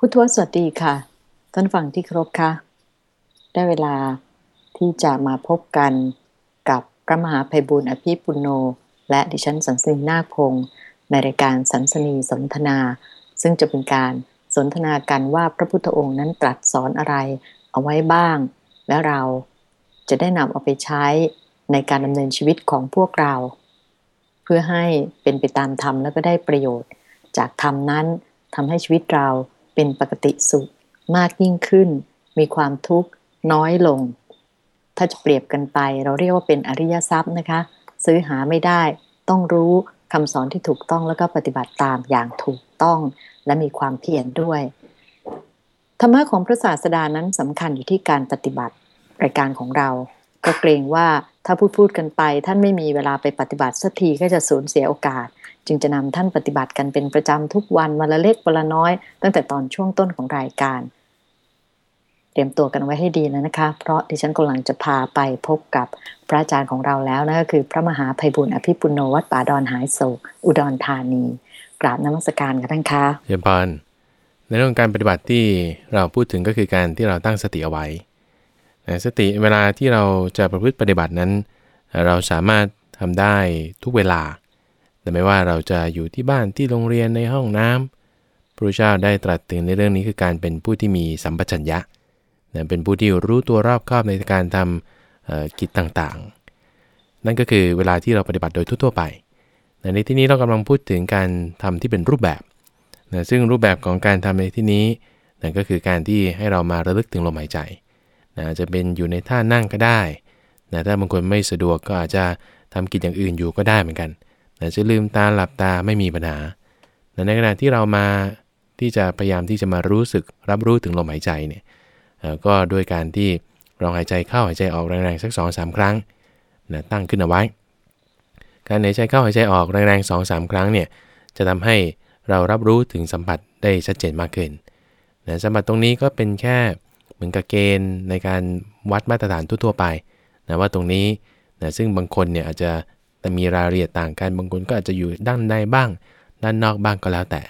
พุทธวสวัสดีค่ะ ท่านฟังที่ครบค่ะ ได้เวลาที่จะมาพบกันกับพระมหาภัยบุญอภิปุโน และดิฉันสันสนีนาคพงศ์ในรายการสันสนีสนทนา ซึ่งจะเป็นการสนทนากันว่าพระพุทธองค์นั้นตรัสสอนอะไรเอาไว้บ้าง และเราจะได้นำเอาไปใช้ในการดำเนินชีวิตของพวกเรา เพื่อให้เป็นไปตามธรรมแล้วก็ได้ประโยชน์ จากธรรมนั้นทำให้ชีวิตเรา เป็นปกติสุขมากยิ่งขึ้น มีความทุกข์น้อยลง ถ้าจะเปรียบกันไป เราเรียกว่าเป็นอริยทรัพย์นะคะ ซื้อหาไม่ได้ ต้องรู้คำสอนที่ถูกต้องแล้วก็ปฏิบัติตามอย่างถูกต้อง และมีความเพียรด้วย ธรรมะของพระศาสดานั้นสำคัญอยู่ที่การปฏิบัติรายการของเรา ก็เกรงว่า ถ้าพูดพูดกันไป ท่านไม่มีเวลาไปปฏิบัติสักทีก็จะสูญเสียโอกาส จึงจะนำท่านปฏิบัติกันเป็นประจำทุกวันวันละเล็กวันละน้อย ตั้งแต่ตอนช่วงต้นของรายการ เตรียมตัวกันไว้ให้ดีแล้วนะคะ เพราะดิฉันกำลังจะพาไปพบกับพระอาจารย์ของเราแล้วนั่นก็คือ พระมหาภัยบุญอภิปุโนวัดป่าดอนหายโศกอุดรธานีกราบนมัสการกันทั้งคะเยี่ยมพานในเรื่องการปฏิบัติที่เราพูดถึงก็คือการที่เราตั้งสติเอาไว้ สติเวลาที่เราจะประพฤติปฏิบัตินั้น เราสามารถทำได้ทุกเวลา แต่ไม่ว่าเราจะอยู่ที่บ้านที่โรงเรียนในห้องน้ำพระเจ้าได้ตรัสถึงในเรื่องนี้คือการเป็นผู้ที่มีสัมปชัญญะเป็นผู้ที่รู้ตัวรอบคอบในการทำเอ่อกิจต่างๆ นั่นก็คือเวลาที่เราปฏิบัติโดยทั่วๆไป ในที่นี้เรากำลังพูดถึงการทำที่เป็นรูปแบบซึ่งรูปแบบของการทำในที่นี้นั่นก็คือการที่ให้เรามาระลึกถึงลมหายใจ นะจะเป็นอยู่ในท่านั่งก็ได้นะถ้าบางคนไม่สะดวกก็อาจจะทำกิจอย่างอื่นอยู่ก็ได้เหมือนกันนะจะลืมตาหลับตาไม่มีปัญหานะในขณะที่เรามาที่จะพยายามที่จะมารู้สึกรับรู้ถึงลมหายใจเนี่ยก็ด้วยการที่ลองหายใจเข้าหายใจออกแรงๆสัก2อสครั้งนะตั้งขึ้นเอาไว้ การหายใจเข้าหายใจออกแรงๆ2อสครั้งเนี่ยจะทำให้เรารับรู้ถึงสัมผัสได้ชัดเจนมากขึ้นนะสัมผัสตรงนี้ก็เป็นแค่ เหมือนกับเกณฑ์ในการวัดมาตรฐานทั่วๆไปนะว่าตรงนี้นะซึ่งบางคนเนี่ยอาจจะแต่มีรายละเอียดต่างกันบางคนก็อาจจะอยู่ด้านในบ้าง ด้านนอกบ้างก็แล้วแต่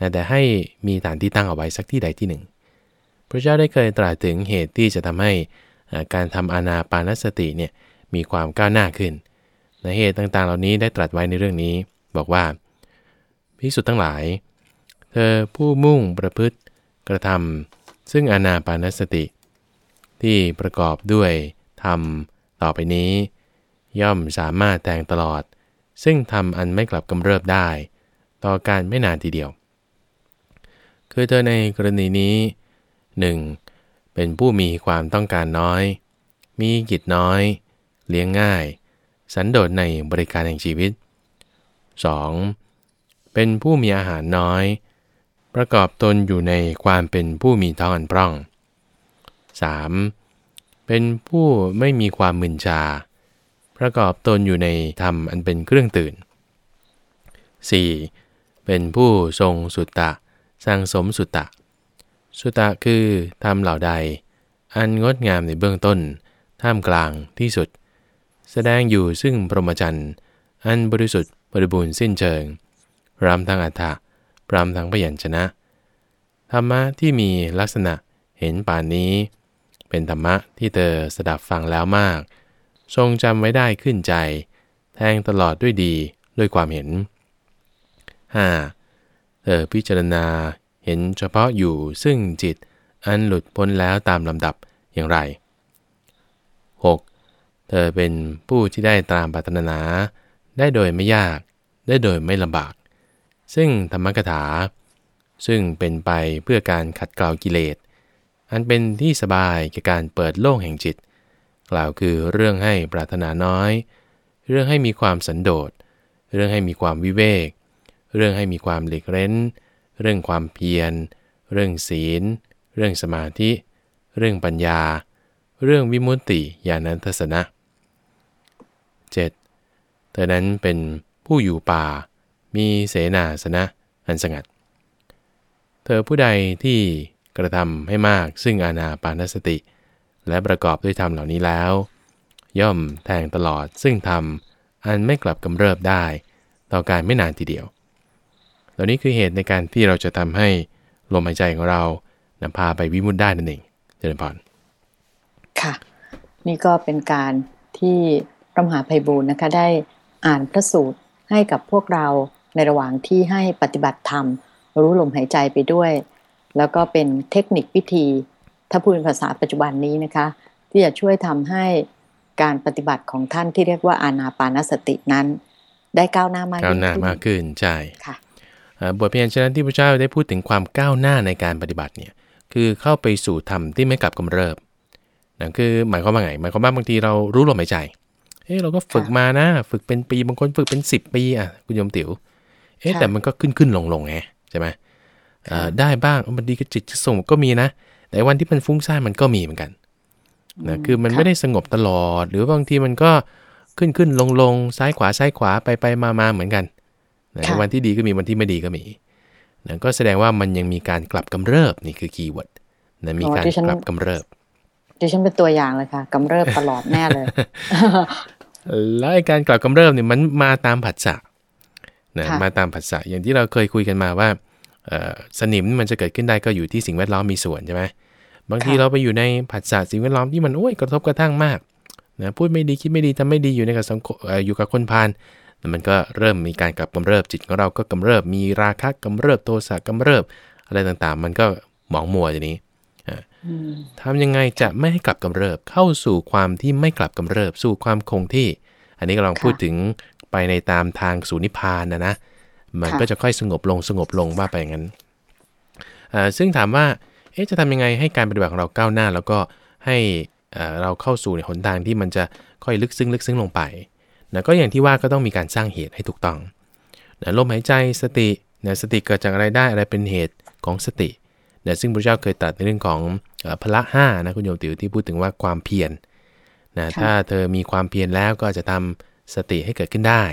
นะแต่ให้มีฐานที่ตั้งเอาไว้สักที่ใดที่หนึ่ง พระเจ้าได้เคยตรัสถึงเหตุที่จะทำให้การทำอานาปานสติเนี่ยมีความก้าวหน้าขึ้นในเหตุต่างๆ เหล่านี้ได้ตรัสไว้ในเรื่องนี้ บอกว่าภิกษุทั้งหลาย เธอผู้มุ่งประพฤติกระทำ ซึ่งอานาปานสติ ที่ประกอบด้วยธรรมต่อไปนี้ ย่อมสามารถแทงตลอด ซึ่งทำอันไม่กลับกำเริบได้ ต่อการไม่นานทีเดียว คือเธอในกรณีนี้ 1. เป็นผู้มีความต้องการน้อย มีกิจน้อย เลี้ยงง่าย สันโดษในบริการแห่งชีวิต 2. เป็นผู้มีอาหารน้อย ประกอบตนอยู่ในความเป็นผู้มีท้องอันพร่อง 3. เป็นผู้ไม่มีความมึนชา ประกอบตนอยู่ในธรรมอันเป็นเครื่องตื่น 4. เป็นผู้ทรงสุตตะสร้างสมสุตตะ สุตตะคือธรรมเหล่าใด อันงดงามในเบื้องต้น ท่ามกลางที่สุด แสดงอยู่ซึ่งพรหมจรรย์ อันบริสุทธิ์บริบูรณ์สิ้นเชิงรำทั้งอัฏฐะ รำทั้งพยัญชนะ ธรรมะที่มีลักษณะเห็นป่านนี้ เป็นธรรมะที่เธอสดับฟังแล้วมาก ทรงจำไว้ได้ขึ้นใจ แทงตลอดด้วยดีด้วยความเห็น 5. เธอพิจารณาเห็นเฉพาะอยู่ซึ่งจิตอันหลุดพ้นแล้วตามลำดับอย่างไร 6. เธอเป็นผู้ที่ได้ตามปรารถนา ได้โดยไม่ยาก ได้โดยไม่ลำบาก ซึ่งธรรมกถา ซึ่งเป็นไปเพื่อการขัดเกลากิเลส อันเป็นที่สบายแก่การเปิดโล่งแห่งจิต กล่าวคือเรื่องให้ปรารถนาน้อย เรื่องให้มีความสันโดษ เรื่องให้มีความวิเวก เรื่องให้มีความหลีกเร้น เรื่องความเพียร เรื่องศีล เรื่องสมาธิ เรื่องปัญญา เรื่องวิมุตติญาณทัศนะ 7. เธอนั้นเป็นผู้อยู่ป่า มีเสนาสนะอันสงัด เธอผู้ใดที่กระทำให้มากซึ่งอาณาปานสติ และประกอบด้วยธรรมเหล่านี้แล้ว ย่อมแทงตลอดซึ่งธรรมอันไม่กลับกำเริบได้ ต่อการไม่นานทีเดียว เหล่านี้คือเหตุในการที่เราจะทำให้ลมหายใจของเรานำพาไปวิมุตได้นั่นเองเจริญพรค่ะ นี่ก็เป็นการที่พระมหาภัยบูลย์นะคะได้อ่านพระสูตรให้กับพวกเรา ในระหว่างที่ให้ปฏิบัติธรรม รู้ลมหายใจไปด้วย แล้วก็เป็นเทคนิควิธี ถ้าพูดเป็นภาษาปัจจุบันนี้นะคะ ที่จะช่วยทำให้การปฏิบัติของท่านที่เรียกว่าอานาปานสตินั้น ได้ก้าวหน้ามากก้าวยิ่งหน้าขึ้นมากขึ้นใช่ค่ะเอ่อบทเพียรชนะที่พระเจ้าได้พูดถึงความก้าวหน้าในการปฏิบัติเนี่ยคือเข้าไปสู่ธรรมที่ไม่กลับกำเริบนั่นคือหมายความว่าไงหมายความว่าบางทีเรารู้ลมหายใจเอ้เราก็ฝึกค่ะมานะ ฝึกเป็นปีบางคนฝึกเป็น 10 ปีอะคุณโยมติ๋ว เอ๊ะค่ะแต่มันก็ขึ้นขึ้นลงลงไงใช่ไหมเอ่อได้บ้างมันดีกับจิตจะส่งก็มีนะ แต่วันที่มันฟุ้งซ่านมันก็มีเหมือนกันนะคือมันไม่ได้สงบตลอด หรือบางทีมันก็ขึ้นขึ้นลงลงซ้ายขวาซ้ายขวาไปไปมามาเหมือนกันนะค่ะวันที่ดีก็มีวันที่ไม่ดีก็มีนะก็แสดงว่ามันยังมีการกลับกำเริบนี่คือคีย์เวิร์ดนะมีการกลับกำเริบดิฉันเป็นตัวอย่างเลยค่ะกำเริบตลอดแน่เลยแล้วไอ้การกลับกำเริบเนี่ยมันมาตามผัสสะ นะค่ะมาตามผัสสะอย่างที่เราเคยคุยกันมาว่าเอ่อสนิมมันจะเกิดขึ้นได้ก็อยู่ที่สิ่งแวดล้อมมีส่วนใช่ไหมบางทีเราไปอยู่ในผัสสะสิ่งแวดล้อมที่มันโอ้ยกระทบกระทั่งมากนะพูดไม่ดีคิดไม่ดีทำไม่ดีอยู่ในกับสังคมเอ่ออยู่กับคนพาลมันก็เริ่มมีการกลับกำเริบจิตของเราก็กำเริบมีราคะกำเริบโทสะกำเริบอะไรต่างๆ มันก็หมองมัวอย่างนี้อืมทำยังไงจะไม่ให้กลับกำเริบเข้าสู่ความที่ไม่กลับกำเริบสู่ความคงที่ อันนี้กำลังค่ะพูดถึง ไปในตามทางสู่นิพพานนะนะมันค่ะก็จะค่อยสงบลงสงบลงว่าไปอย่างนั้นอ่าซึ่งถามว่าเอ๊ะจะทำยังไงให้การปฏิบัติของเราก้าวหน้า แล้วก็ให้อ่าเราเข้าสู่ในหนทางที่มันจะค่อยลึกซึ้งลึกซึ้งลงไปนะก็อย่างที่ว่าก็ต้องมีการสร้างเหตุให้ถูกต้องนะลมหายใจสตินะสติเกิดจากอะไรได้อะไรเป็นเหตุของสตินะซึ่งพระเจ้าเคยตรัสในเรื่องของเอ่อพละห้านะคุณโยมติวที่พูดถึงว่าความเพียรนะค่ะถ้าเธอมีความเพียรแล้วก็จะทำ สติให้เกิดขึ้นได้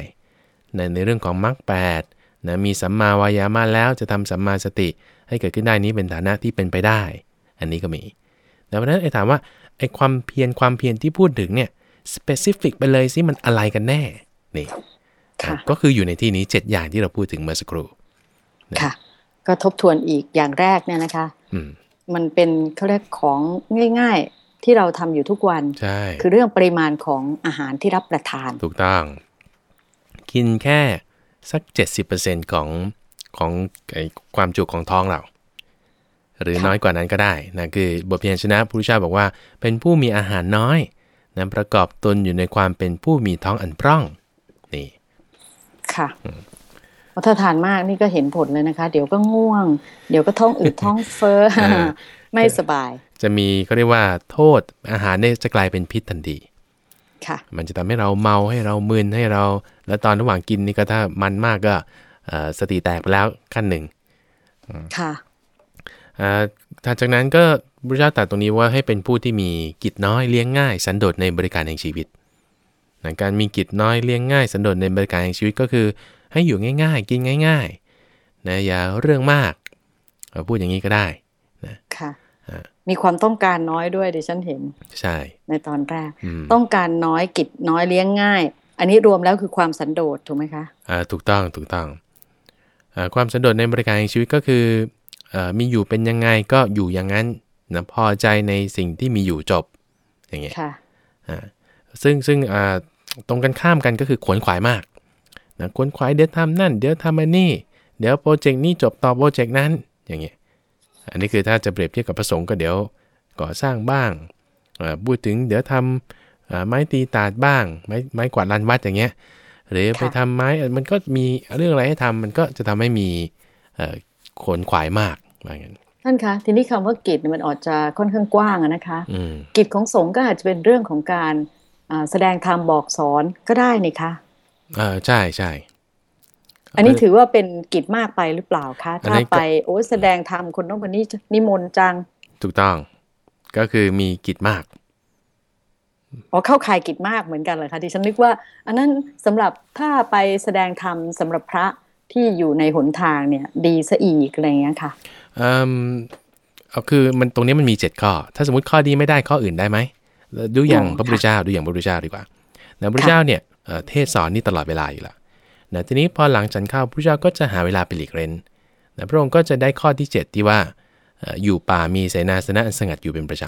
นะในเรื่องของมรรคแปดนะมีสัมมาวายามะแล้วจะทำสัมมาสติให้เกิดขึ้นได้นี้เป็นฐานะที่เป็นไปได้ อันนี้ก็มีแต่เพราะฉะนั้นไอ้ถามว่าไอ้ความเพียรความเพียรที่พูดถึงเนี่ย specific ไปเลยสิมันอะไรกันแน่นี่ค่ะก็คืออยู่ในที่นี้ 7 อย่างที่เราพูดถึงเมื่อสักครู่ค่ะ ก็ทบทวนอีกอย่างแรกเนี่ยนะคะอืมมันเป็นเขาเรียกของง่ายๆ ที่เราทำอยู่ทุกวันใช่คือเรื่องปริมาณของอาหารที่รับประทาน ถูกต้อง กินแค่สัก 70%ของของไอ้ความจุของท้องเรา หรือค่ะน้อยกว่านั้นก็ได้นะคือบทเพียรชนะพระพุทธเจ้าบอกว่า เป็นผู้มีอาหารน้อยนะประกอบตนอยู่ในความเป็นผู้มีท้องอันพร่องนี่ค่ะเพราะถ้าทานมากนี่ก็เห็นผลเลยนะคะ เดี๋ยวก็ง่วง เดี๋ยวก็ท้องอืดท้องเฟ้อเออไม่สบาย จะมีเขาเรียกว่าโทษอาหารเนี่ยจะกลายเป็นพิษทันทีค่ะมันจะทำให้เราเมาให้เรามึนให้เรา แล้วตอนระหว่างกินนี่ก็ถ้ามันมากก็เอ่อสติแตกไปแล้วขั้นหนึ่งค่ะอ่าถัดจากนั้นก็พระเจ้าตรัสตรงนี้ว่าให้เป็นผู้ที่มีกิจน้อยเลี้ยงง่าย สันโดษในบริการแห่งชีวิตนะการมีกิจน้อยเลี้ยงง่ายสันโดษในบริการแห่งชีวิตก็คือ ให้อยู่ง่าย ๆ กินง่ายๆนะอย่าเรื่องมากเอาพูดอย่างนี้ก็ได้ค่ะอ่า มีความต้องการน้อยด้วยดิฉันเห็น ใช่ ในตอนแรกอืมต้องการน้อยกิจน้อยเลี้ยงง่าย อันนี้รวมแล้วคือความสันโดษถูกไหมคะอ่าถูกต้องถูกต้องอาความสันโดษในบริการแห่งชีวิตก็คืออามีอยู่เป็นยังไงก็อยู่อย่างนั้นนะพอใจในสิ่งที่มีอยู่จบอย่างเงี้ยค่ะอ่าซึ่งซึ่งอ่าตรงกันข้ามกันก็คือขวนขวายมากนะขวนขวายเดี๋ยวทำนั่น เดี๋ยวทำอันนี้ เดี๋ยวโปรเจกต์นี้จบต่อโปรเจกต์นั้นอย่างเงี้ย อันนี้คือถ้าจะเปรียบเทียบกับพระสงฆ์ก็เดี๋ยวก่อสร้างบ้างอ่าพูดถึงเดี๋ยวทำอ่าไม้ตีตาดบ้าง ไม้ไม้กวาดลานวัดอย่างเงี้ยหรือไปค่ะทำไม้เอ่อมันก็มีเรื่องอะไรให้ทำมันก็จะทำให้มีเอ่อขวนขวายมากว่างั้นท่านคะทีนี้คำว่ากิจเนี่ยมันอาจจะค่อนข้างกว้างอะนะคะอืมกิจของสงฆ์ก็อาจจะเป็นเรื่องของการอ่าแสดงธรรมบอกสอนก็ได้นี่คะเออใช่ใช่ อันนี้ถือว่าเป็นกิจมากไปหรือเปล่าคะอันถ้านี้ก็ไปโอ้ยแสดงธรรมคนต้องคนนี้นิมนต์จัง ถูกต้อง ก็คือมีกิจมากอ๋อเข้าข่ายกิจมากเหมือนกันเหรอคะดิฉันนึกว่า อันนั้นสำหรับถ้าไปแสดงธรรมสำหรับพระที่อยู่ในหนทางเนี่ย ดีซะอีกอะไรอย่างเงี้ยค่ะเอ่อเอาคือมันตรงนี้มันมี7ข้อ ถ้าสมมติข้อดีไม่ได้ข้ออื่นได้ไหมดูอย่างอ๋อพระพุทธเจ้าดูอย่างพระพุทธเจ้าดีกว่านะพระพุทธเจ้าเนี่ยเอ่อเทศสอนนี่ตลอดเวลาอยู่แล้ว นะทีนี้พอหลังฉันข้าวพระพุทธเจ้าก็จะหาเวลาไปหลีกเล่นนะพระองค์ก็จะได้ข้อที่ 7 ที่ว่าเอ่ออยู่ป่ามีเสนาสนะอันสงัดอยู่เป็นประจ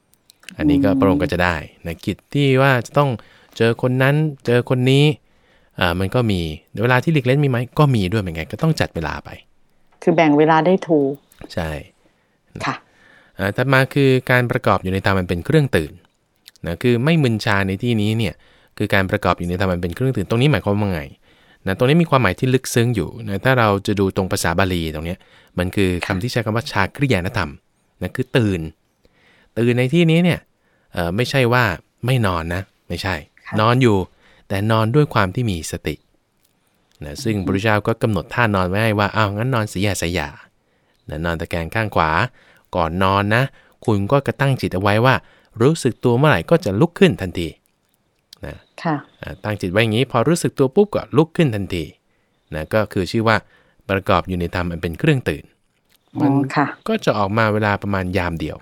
ำ อันนี้ก็พระองค์ก็จะได้นะกิจที่ว่าจะต้องเจอคนนั้นเจอคนนี้อ่ามันก็มีเวลาที่หลีกเล่นมีไหมก็มีด้วยเหมือนกันก็ต้องจัดเวลาไป คือแบ่งเวลาได้ถูกใช่ค่ะอ่าถัดมาคือการประกอบอยู่ในธรรมมันเป็นเครื่องตื่นนะคือไม่มึนชาในที่นี้เนี่ยคือการประกอบอยู่ในธรรมมันเป็นเครื่องตื่นตรงนี้หมายความว่าไง นะตรงนี้มีความหมายที่ลึกซึ้งอยู่นะถ้าเราจะดูตรงภาษาบาลีตรงเนี้ยมันคือคำที่ใช้คำว่าชากริยานธรรมนะคือตื่น ตื่นในที่นี้เนี่ยเอ่อไม่ใช่ว่าไม่นอนนะ ไม่ใช่ค่ะนอนอยู่ แต่นอนด้วยความที่มีสตินะซึ่งพระพุทธเจ้าก็กำหนดท่านอนไว้ให้ว่าอ้าวงั้นนอนสียาสยานะนอนตะแคงข้างขวา ก่อนนอนนะ คุณก็กระตั้งจิตเอาไว้ว่า รู้สึกตัวเมื่อไหร่ก็จะลุกขึ้นทันที นะค่ะอ่าตั้งจิตไว้อย่างนี้พอรู้สึกตัวปุ๊บก็ลุกขึ้นทันทีนะก็คือชื่อว่าประกอบอยู่ในธรรมอันเป็นเครื่องตื่นอ๋อค่ะก็จะออกมาเวลาประมาณยามเดียว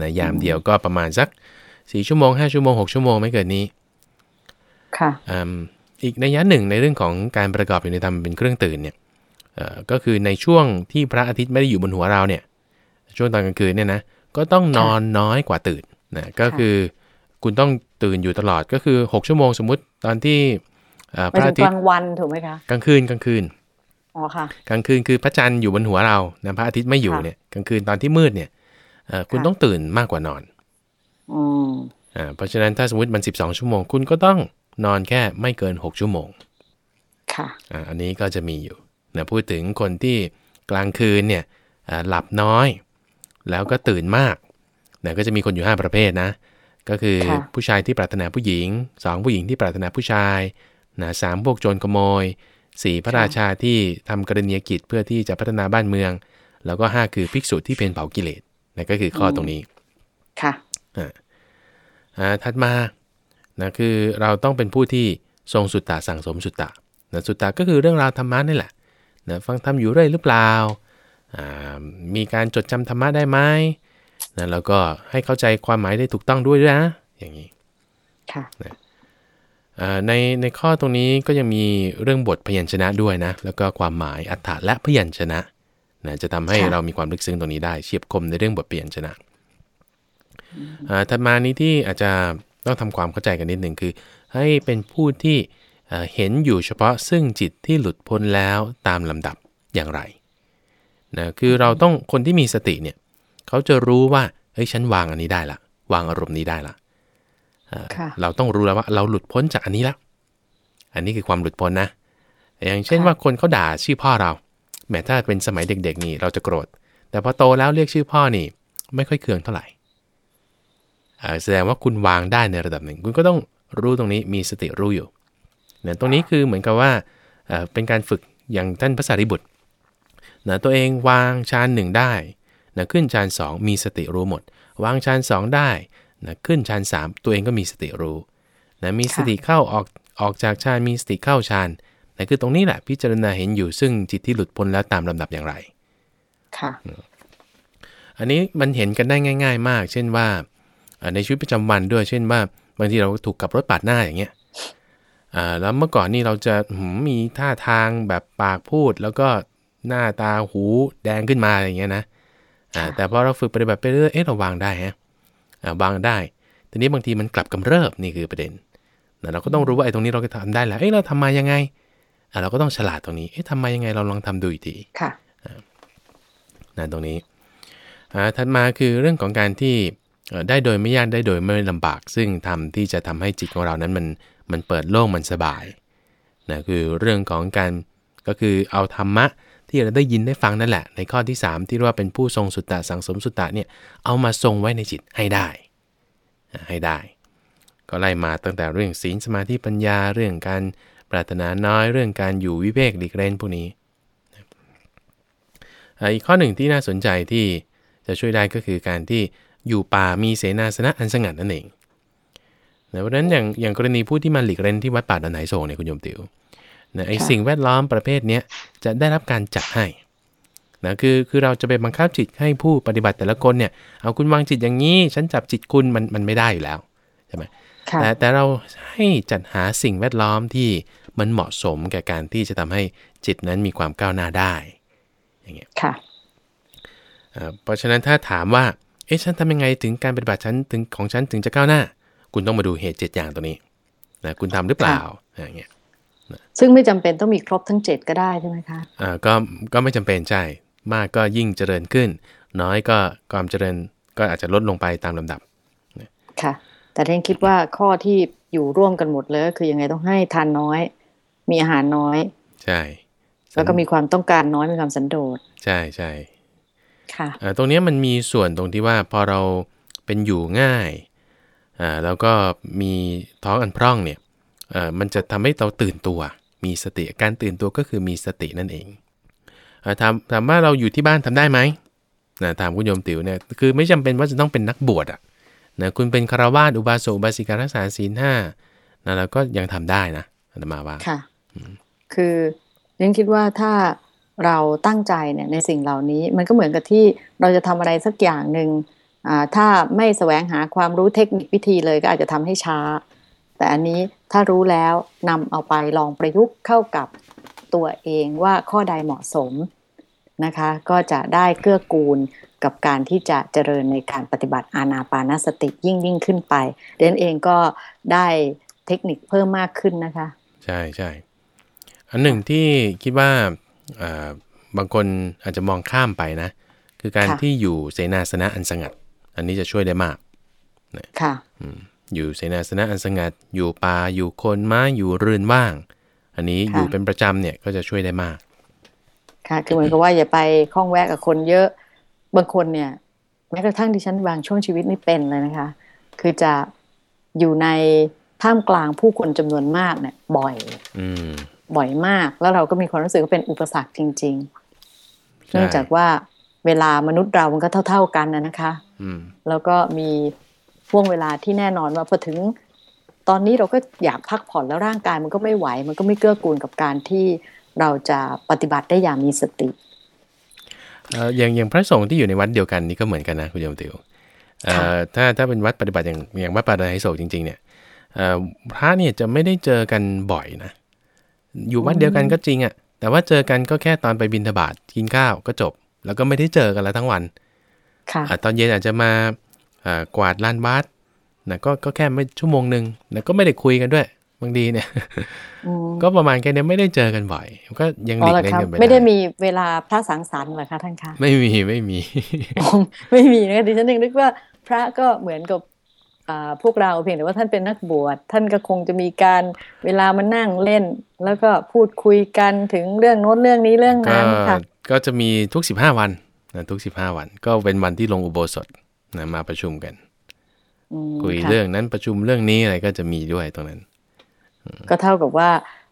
นะยามเดียวก็ประมาณสัก4ชั่วโมง5ชั่วโมง6ชั่วโมงไม่เกินนี้ ค่ะอืมอีกในยะหนึ่งในเรื่องของการประกอบอยู่ในธรรมเป็นเครื่องตื่นเนี่ยเอ่อก็คือในช่วงที่พระอาทิตย์ไม่ได้อยู่บนหัวเราเนี่ย ช่วงตอนกลางคืนเนี่ยนะก็ต้องนอนน้อยกว่าตื่นนะก็คือ คุณต้องตื่นอยู่ตลอดก็คือ 6 ชั่วโมงสมมุติตอนที่เอ่อไปพระถึอางทิกตลาย์งวันถูกไหมคะกลางคืนกลางคืนอ๋อค่ะกลางคืนคือพระจันทร์อยู่บนหัวเรานะพระอาทิตย์ไม่อยู่ค่ะเนี่ยกลางคืนตอนที่มืดเนี่ยเอ่อคุณค่ะต้องตื่นมากกว่านอนอืมอ่าเพราะฉะนั้นถ้าสมมติมัน 12 ชั่วโมง คุณก็ต้องนอนแค่ไม่เกิน 6 ชั่วโมง ค่ะอ่าอันนี้ก็จะมีอยู่นะพูดถึงคนที่กลางคืนเนี่ยอ่าหลับน้อย แล้วก็ตื่นมากนะก็จะมีคนอยู่ 5 ประเภทนะ ก็คือค่ะผู้ชายที่ปรารถนาผู้หญิง2ผู้หญิงที่ปรารถนาผู้ชายนะสามพวกโจรขโมย4พระราชาที่ทำกรณียกิจเพื่อที่จะพัฒนาบ้านเมือง แล้วก็5คือภิกษุที่เป็นเผากิเลสนะก็คือข้อตรงนี้ค่ะอ่าถัดมานะคือเราต้องเป็นผู้ที่ทรงสุตตะสั่งสมสุตตะนะสุตตะก็คือเรื่องราวธรรมะนี่แหละนะฟังธรรมอยู่เรื่อยหรือเปล่าอ่ามีการจดจำธรรมะได้ไหม นะแล้วก็ให้เข้าใจความหมายได้ถูกต้องด้วยด้วยนะ อย่างนี้ค่ะอ่าในในข้อตรงนี้ก็ยังมีเรื่องบทพยัญชนะด้วยนะ แล้วก็ความหมายอัฏฐะและพยัญชนะนะจะทำให้ค่ะเรามีความลึกซึ้งตรงนี้ได้เฉียบคมในเรื่องบทพยัญชนะอ่าถัดมานี้ที่อาจจะต้องทำความเข้าใจกันนิดหนึ่งคือ ให้เป็นผู้ที่เอ่อเห็นอยู่เฉพาะซึ่งจิตที่หลุดพ้นแล้วตามลำดับอย่างไรนะคือเราต้องคนที่มีสติเนี่ย เขาจะรู้ว่าเฮ้ยฉันวางอันนี้ได้ละวางอารมณ์นี้ได้ละเอ่อค่ะเราต้องรู้แล้วว่าเราหลุดพ้นจากอันนี้แล้ว อันนี้คือความหลุดพ้นนะ อย่างเช่นค่ะว่าคนเขาด่าชื่อพ่อเรา แม้ถ้าเป็นสมัยเด็กๆนี่เราจะโกรธ แต่พอโตแล้วเรียกชื่อพ่อนี่ ไม่ค่อยเคืองเท่าไหร่อ่าแสดงว่าคุณวางได้ในระดับหนึ่ง คุณก็ต้องรู้ตรงนี้มีสติรู้อยู่เนี่ยตรงนี้คือเหมือนกับว่าเอ่อเป็นการฝึกอย่างท่านพระสารีบุตรนะตัวเองวางฌานหนึ่งได้ นะขึ้นฌานสองมีสติรู้หมด วางฌานสองได้นะขึ้นฌานสามตัวเองก็มีสติรู้นะมีสติเข้าออกออกจากฌานมีสติเข้าฌานนะคือตรงนี้แหละพิจารณาเห็นอยู่ซึ่งจิตที่หลุดพ้นแล้วตามลำดับอย่างไรค่ะอันนี้มันเห็นกันได้ง่าย ๆ มาก เช่นว่าเอ่อในชีวิตประจำวันด้วย เช่นว่าบางทีเราถูกขับรถปาดหน้าอย่างเงี้ยอ่าแล้วเมื่อก่อนนี่เราจะหืมมีท่าทางแบบปากพูด แล้วก็หน้าตาหูแดงขึ้นมาอะไรอย่างเงี้ยนะอ่าค่ะ แต่พอเราฝึกปฏิบัติไปเรื่อยเอ๊ะเราวางได้ฮะอ่าวางได้ ทีนี้บางทีมันกลับกำเริบนี่คือประเด็นนะเราก็ต้องรู้ว่าไอ้ตรงนี้เราก็ทำได้แล้วเอ๊ะเราทำมายังไงอ่าเราก็ต้องฉลาดตรงนี้เอ๊ะทำมายังไงเราลองทำดูอีกทีค่ะนะตรงนี้อ่าถัดมาคือเรื่องของการที่เอ่อได้โดยไม่ยากได้โดยไม่ลำบาก ซึ่งทำที่จะทำให้จิตของเรานั้นมันมันเปิดโล่งมันสบายนะคือเรื่องของการก็คือเอาธรรมะ ที่เราได้ยินได้ฟังนั่นแหละ ในข้อที่ 3 ที่เรียกว่าเป็นผู้ทรงสุตตะสังสมสุตตะเนี่ยเอามาทรงไว้ในจิตให้ได้ ให้ได้ ก็ไล่มาตั้งแต่เรื่องศีลสมาธิปัญญาเรื่องการปรารถนาน้อยเรื่องการอยู่วิเวกหลีกเล่นพวกนี้อีกข้อหนึ่งที่น่าสนใจที่จะช่วยได้ก็คือการที่อยู่ป่ามีเสนาสนะอันสงัดนั่นเองเพราะฉะนั้นอย่างอย่างกรณีผู้ที่มาหลีกเล่นที่วัดป่าดอนไหนโศกเนี่ยคุณโยมติว นะไอค่ะสิ่งแวดล้อมประเภทเนี้ยจะได้รับการจัดให้นะคือคือเราจะไปบังคับจิตให้ผู้ปฏิบัติแต่ละคนเนี่ยเอาคุณวางจิตอย่างนี้ ฉันจับจิตคุณมันมันไม่ได้อยู่แล้วใช่ไหมค่ะแต่แต่เราให้จัดหาสิ่งแวดล้อมที่มันเหมาะสมแก่การที่จะทำให้จิตนั้นมีความก้าวหน้าได้ อย่างเงี้ยค่ะอ่าเพราะฉะนั้นถ้าถามว่าเอ๊ะฉันทำยังไงถึงการปฏิบัติฉันถึงของฉันถึงจะก้าวหน้า คุณต้องมาดูเหตุเจ็ดอย่างตัวนี้นะคุณทำหรือเปล่าอย่างเงี้ย ซึ่งไม่จำเป็นต้องมีครบทั้งเจ็ดก็ได้ใช่ไหมคะอ่าก็ก็ไม่จำเป็นใช่มากก็ยิ่งเจริญขึ้น น้อยก็ความเจริญก็อาจจะลดลงไปตามลำดับค่ะ แต่ท่านคิดว่าข้อที่อยู่ร่วมกันหมดเลยก็คือยังไงต้องให้ทานน้อย มีอาหารน้อย ใช่ แล้วก็มีความต้องการน้อยมีความสันโดษใช่ใช่ค่ะอ่าตรงเนี้ยมันมีส่วนตรงที่ว่าพอเราเป็นอยู่ง่ายอ่าแล้วก็มีท้องอันพร่องเนี่ยเอ่อ มันจะทำให้เราตื่นตัว มีสติการตื่นตัวก็คือมีสตินั่นเองอ่าถามถามว่าเราอยู่ที่บ้านทำได้ไหมนะถามคุณโยมติ๋วเนี่ยคือไม่จำเป็นว่าจะต้องเป็นนักบวชอะนะคุณเป็นคารวาสอุบาสกอุบาสิการักษาศีลห้านะแล้วก็ยังทำได้นะอาตมาว่าค่ะ คือเรนคิดว่าถ้าเราตั้งใจเนี่ยในสิ่งเหล่านี้ มันก็เหมือนกับที่เราจะทำอะไรสักอย่างหนึ่งอ่าถ้าไม่แสวงหาความรู้เทคนิควิธีเลยก็อาจจะทำให้ช้า แต่อันนี้ถ้ารู้แล้วนำเอาไปลองประยุกต์เข้ากับตัวเองว่าข้อใดเหมาะสมนะคะ ก็จะได้เกื้อกูลกับการที่จะเจริญในการปฏิบัติอานาปานสติยิ่งยิ่งขึ้นไปเรนเองก็ได้เทคนิคเพิ่มมากขึ้นนะคะ ใช่ใช่อันหนึ่งที่คิดว่าอ่าบางคนอาจจะมองข้ามไปนะ คือการค่ะที่อยู่เสนาสนะอันสงัด อันนี้จะช่วยได้มากค่ะ อืมอยู่เสนาสนะอันสงัด อยู่ป่าอยู่โคนไม้อยู่เรือนว่าง อันนี้ค่ะอยู่เป็นประจำเนี่ยก็จะช่วยได้มาก ค่ะ คือเหมือนกับว่าอย่าไปคล้องแวะกับคนเยอะบางคนเนี่ยแม้กระทั่งดิฉันบางช่วงชีวิตนี่เป็นเลยนะคะ คือจะอยู่ในท่ามกลางผู้คนจำนวนมากเนี่ย บ่อยอืมบ่อยมาก แล้วเราก็มีความรู้สึกว่าเป็นอุปสรรคจริงๆใช่เนื่องจากว่าเวลามนุษย์เรามันก็เท่า ๆกันนะนะคะอืมแล้วก็มี ช่วงเวลาที่แน่นอนว่าพอถึงตอนนี้เราก็อยากพักผ่อนแล้วร่างกายมันก็ไม่ไหว มันก็ไม่เกื้อกูลกับการที่เราจะปฏิบัติได้อย่างมีสติเอ่ออย่างอย่างพระสงฆ์ที่อยู่ในวัดเดียวกันนี่ก็เหมือนกันนะคุณโยมติวเอ่อถ้าถ้าเป็นวัดปฏิบัติอย่างอย่างวัดป่าดอยไฮโศกจริง ๆ เนี่ยเอ่อพระเนี่ยจะไม่ได้เจอกันบ่อยนะ อยู่วัดเดียวกันก็จริงอะ่ะ แต่ว่าเจอกันก็แค่ตอนไปบิณฑบาตกินข้าวก็จบ แล้วก็ไม่ได้เจอกันแล้วทั้งวันค่ะอะตอนเย็นอาจจะมาอ่า กวาดลานวัดนะก็ก็แค่ไม่ชั่วโมงหนึ่งนะก็ไม่ได้คุยกันด้วยบางทีเนี่ยอืมก็ประมาณแค่เนี้ยไม่ได้เจอกันบ่อย ก็ยังหอ๋อลีกเหรอเลี่ยงครับกันไปไม่ได้มีเวลาพระสังสรรค์เหรอคะท่านคะไม่มีไม่มีอ๋อไม่มีนะคะดิฉันยังนึกว่าพระก็เหมือนกับอ่าพวกเราเพียงแต่ว่าท่านเป็นนักบวชท่านก็คงจะมีการเวลามานั่งเล่น แล้วก็พูดคุยกันถึงเรื่องโน้นเรื่องนี้เรื่องก็นั้นค่ะก็จะมีทุก 15 วันนะทุก 15 วัน ก็เป็นวันที่ลงอุโบสถ นะมาประชุมกันอืมคุยค่ะเรื่องนั้นประชุมเรื่องนี้อะไรก็จะมีด้วยตรงนั้น ก็เท่ากับว่า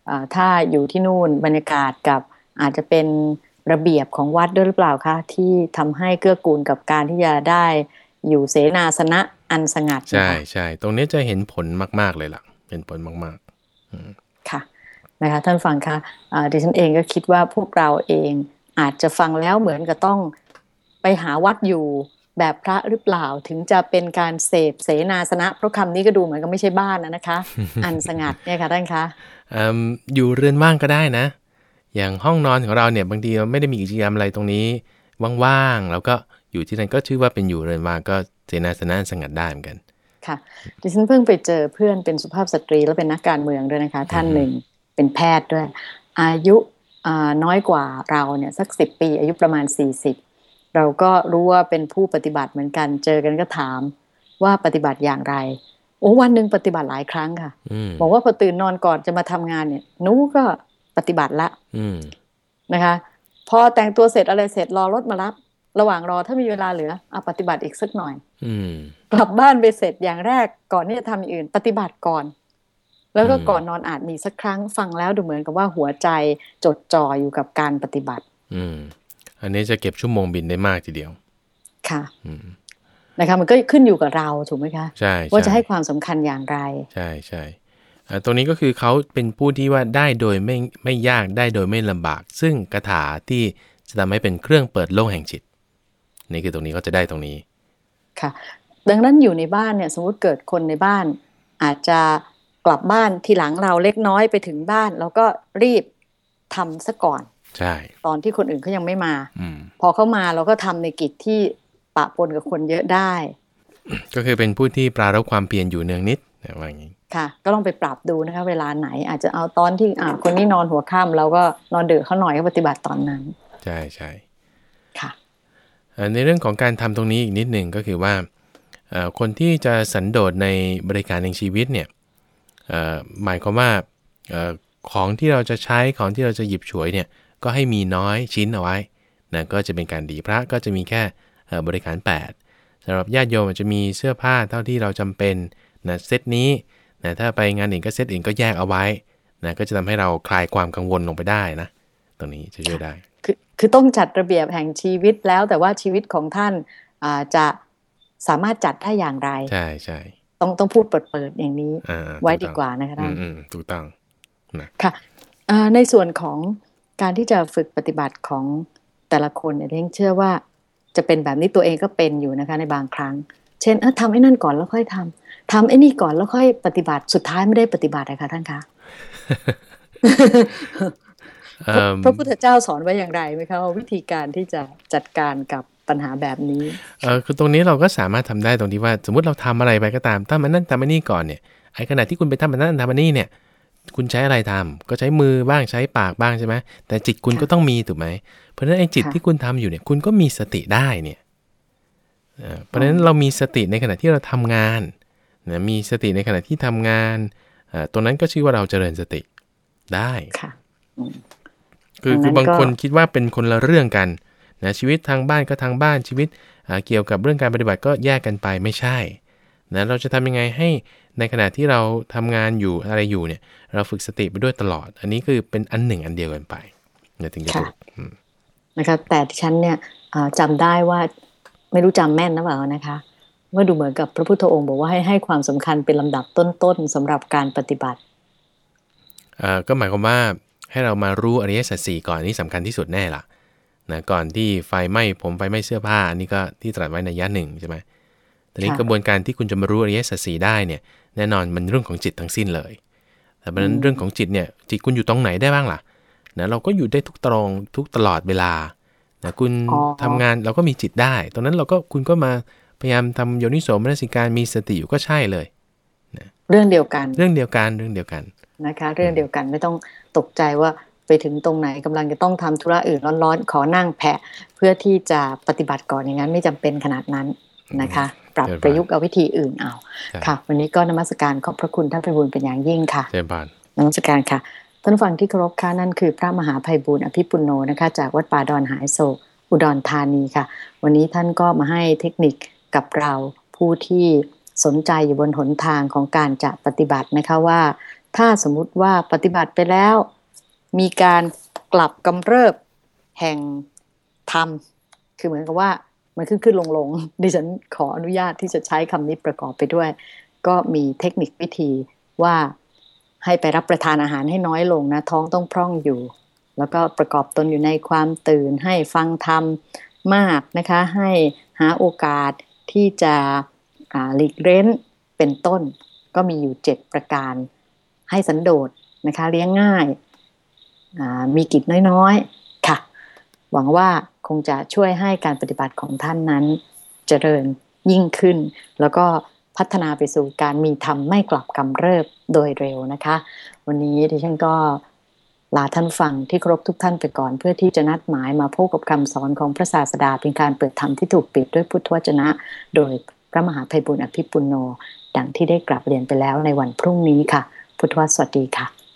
อ่าถ้าอยู่ที่นู่นบรรยากาศกับอาจจะเป็นระเบียบของวัดด้วยหรือเปล่าคะ ที่ทำให้เกื้อกูลกับการที่จะได้อยู่เสนาสนะอันสงัด ใช่นะคะใช่ตรงนี้จะเห็นผลมาก ๆเลยล่ะเห็นผลมากค่ะนะคะท่านฟังคะอ่าดิฉันเองก็คิดว่าพวกเราเองอาจจะฟังแล้วเหมือนกับต้องไปหาวัดอยู่ แบบพระหรือเปล่าถึงจะเป็นการเสพเสนาสนะเพราะคำนี้ก็ดูเหมือนกับไม่ใช่บ้านนะนะคะ อันสงัดเนี่ยค่ะท่านคะๆอืมอยู่เรือนว่างก็ได้นะ อย่างห้องนอนของเราเนี่ยบางทีเราไม่ได้มีกิจกรรมอะไรตรงนี้ว่างๆแล้วก็อยู่ที่นั่นก็ชื่อว่าเป็นอยู่เรือนว่างก็เจนาสนะสงัดได้เหมือนกันค่ะดิฉันเพิ่งไปเจอเพื่อนเป็นสุภาพสตรีแล้วเป็นนักการเมืองด้วยนะคะ ท่านหนึ่งเป็นแพทย์ด้วย อายุอ่าน้อยกว่าเราเนี่ยสักสิบปีอายุประมาณสี่สิบ เราก็รู้ว่าเป็นผู้ปฏิบัติเหมือนกัน เจอกันก็ถามว่าปฏิบัติอย่างไร โอ้วันหนึ่งปฏิบัติหลายครั้งค่ะอืมบอกว่าพอตื่นนอนก่อนจะมาทำงานเนี่ยหนูก็ปฏิบัติละอืมนะคะ พอแต่งตัวเสร็จอะไรเสร็จรอรถมารับ ระหว่างรอถ้ามีเวลาเหลือเอาปฏิบัติอีกสักหน่อยอืมกลับบ้านไปเสร็จอย่างแรกก่อนที่จะทำอย่างอื่น ปฏิบัติก่อน แล้วก็อืมก่อนนอนอาจมีสักครั้งฟังแล้วดูเหมือนกับว่าหัวใจจดจ่ออยู่กับการปฏิบัติ อืมอันนี้จะเก็บชั่วโมงบินได้มากทีเดียว ค่ะอืมนะคะมันก็ขึ้นอยู่กับเราถูกไหมคะใช่ว่าจะช่ให้ความสำคัญอย่างไร ใช่ใช่อ่าตรงนี้ก็คือเขาเป็นผู้ที่ว่าได้โดยไม่ไม่ยากได้โดยไม่ลำบาก ซึ่งคาถาที่จะทำให้เป็นเครื่องเปิดโลกแห่งจิต นี่คือตรงนี้เขาจะได้ตรงนี้ ค่ะ ดังนั้นอยู่ในบ้านเนี่ย สมมติเกิดคนในบ้าน อาจจะกลับบ้านทีหลังเราเล็กน้อยไปถึงบ้านแล้วก็รีบทำซะก่อน ใช่ตอนที่คนอื่นเขายังไม่มาอืมพอเขามาเราก็ทำในกิจที่ปะปนกับคนเยอะได้ ก็คือเป็นผู้ที่ปรารบความเพียรอยู่เนืองนิดนะว่าอย่างนี้ค่ะ ก็ลองไปปรับดูนะคะ เวลาไหนอาจจะเอาตอนที่อ่าคนนี้นอนหัวค่ำเราก็นอนดึกเขาหน่อยก็ปฏิบัติตอนนั้น ใช่ใช่ค่ะเอ่อในเรื่องของการทำตรงนี้อีกนิดหนึ่งก็คือว่าเอ่อคนที่จะสันโดษในบริการในชีวิตเนี่ยเอ่อหมายความว่าเอ่อของที่เราจะใช้ของที่เราจะหยิบฉวยเนี่ย ก็ให้มีน้อยชิ้นเอาไว้นะก็จะเป็นการดีพระก็จะมีแค่เอ่อบริการ 8สำหรับญาติโยมอาจจะมีเสื้อผ้าเท่าที่เราจำเป็นนะเซตนี้นะถ้าไปงานอื่นก็เซตอื่นก็แยกเอาไว้นะก็จะทำให้เราคลายความกังวลลงไปได้นะตรงนี้จะช่วยได้คือคือต้องจัดระเบียบแห่งชีวิตแล้วแต่ว่าชีวิตของท่านอ่าจะสามารถจัดได้อย่างไร ใช่ใช่ต้องต้องพูดเปิดๆอย่างนี้อ่าไว้ถูดีต้องกว่านะคะอืท่านมอืมถูกต้องนะค่ะอ่าในส่วนของ การที่จะฝึกปฏิบัติของแต่ละคนเนี่ยเร่งเชื่อว่าจะเป็นแบบนี้ตัวเองก็เป็นอยู่นะคะในบางครั้ง เช่นเออทำไอ้นั่นก่อนแล้วค่อยทำทำไอ้นี่ก่อนแล้วค่อยปฏิบัติสุดท้ายไม่ได้ปฏิบัตินะคะท่านคะเอิ่มพระพุทธเจ้าสอนไว้อย่างไรไหมคะว่าวิธีการที่จะจัดการกับปัญหาแบบนี้เออคือตรงนี้เราก็สามารถทำได้ตรงที่ว่า สมมติเราทำอะไรไปก็ตามทำมันนั่นทำมันนี่ก่อนเนี่ยไอ้ขณะที่คุณไปทำมันนั่นทำมันนี่เนี่ย คุณใช้อะไรทำก็ใช้มือบ้างใช้ปากบ้างใช่ไหมแต่จิตคุณค่ะก็ต้องมีถูกไหม เพราะฉะนั้นไอ้จิตค่ะที่คุณทำอยู่เนี่ย คุณก็มีสติได้เนี่ยเอ่อเพราะฉะนั้นเรามีสติในขณะที่เราทำงานนะมีสติในขณะที่ทำงานเอ่อตรงนั้นก็ชื่อว่าเราเจริญสติได้ค่ะคือดังนั้นคือบางก็คนคิดว่าเป็นคนละเรื่องกันนะชีวิตทางบ้านก็ทางบ้านชีวิตอ่าเกี่ยวกับเรื่องการปฏิบัติก็แยกกันไปไม่ใช่นะเราจะทำยังไงให้ ในขณะที่เราทำงานอยู่อะไรอยู่เนี่ย เราฝึกสติไปด้วยตลอด อันนี้คือเป็นอันหนึ่งอันเดียวกันไปนะถึงจะถูกอืมนะคะแต่ที่ฉันเนี่ยอ่าจำได้ว่าไม่รู้จำแม่นนะเปล่านะคะว่าดูเหมือนกับพระพุทธองค์บอกว่าให้ให้ความสำคัญเป็นลำดับต้นๆสำหรับการปฏิบัติเอ่อก็หมายความว่าให้เรามารู้อริยสัจสี่ก่อนอันนี่สำคัญที่สุดแน่ละนะก่อนที่ไฟไหม้ผมไฟไหม้เสื้อผ้าอันนี้ก็ที่ตรัสไว้ในยะหนึ่งใช่ไหมแต่นี้ค่ะกระบวนการที่คุณจะมารู้อริยสัจสี่ได้เนี่ย แน่นอนมันเรื่องของจิตทั้งสิ้นเลย แต่เพราะฉะนั้นเรื่องของจิตเนี่ยจิตคุณอยู่ตรงไหนได้บ้างล่ะนะเราก็อยู่ได้ทุกตรงทุกตลอดเวลานะคุณอ๋อทำงานเราก็มีจิตได้ ตรงนั้นเราก็คุณก็มาพยายามทำโยนิโสมนสิการมีสติอยู่ก็ใช่เลยเรื่องเดียวกัน เรื่องเดียวกันเรื่องเดียวกันนะคะ เรื่องเดียวกันไม่ต้องตกใจว่าไปถึงตรงไหนกำลังจะต้องทำธุระอื่นร้อนๆ ขอนั่งแผะเพื่อที่จะปฏิบัติก่อนอย่างนั้นไม่จำเป็นขนาดนั้นนะคะ ปรับเชิญประยุกต์เอาวิธีอื่นเอาใช่ค่ะ วันนี้ก็นมัสการขอบพระคุณท่านไพบูลย์เป็นอย่างยิ่งค่ะเจริญพรนมัสการค่ะท่านผู้ฟังที่เคารพค่ะนั่นคือพระมหาภัยบูลย์อภิปุโนนะคะ จากวัดป่าดอนหายโศกอุดรธานีค่ะ วันนี้ท่านก็มาให้เทคนิคกับเราผู้ที่สนใจอยู่บนหนทางของการจะปฏิบัตินะคะว่า ถ้าสมมุติว่าปฏิบัติไปแล้ว มีการกลับกำเริบแห่งธรรม คือเหมือนกับว่า มันขึ้นขึ้นลงลงดิฉันขออนุญาตที่จะใช้คำนี้ประกอบไปด้วย ก็มีเทคนิควิธีว่าให้ไปรับประทานอาหารให้น้อยลงนะท้องต้องพร่องอยู่ แล้วก็ประกอบตนอยู่ในความตื่นให้ฟังธรรมมากนะคะ ให้หาโอกาสที่จะหลีกเล้นเป็นต้น ก็มีอยู่ 7 ประการ ให้สันโดษนะคะเลี้ยงง่ายามีกิจน้อยๆค่ะ หวังว่า คงจะช่วยให้การปฏิบัติของท่านนั้น เจริญยิ่งขึ้น แล้วก็พัฒนาไปสู่การมีธรรมไม่กลับกำเริบโดยเร็วนะคะ วันนี้ดิฉันก็ลาท่านฟังที่ครพทุกท่านไปก่อนเพื่อที่จะนัดหมายมาพบกับคำสอนของพระศาสดาเป็นการเปิดธรรมที่ถูกปิดด้วยพุทธวจนะ โดยพระมหาภัยบุญอภิปุโน ดังที่ได้กลับเรียนไปแล้วในวันพรุ่งนี้ค่ะ พุทธวสวัสดีค่ะ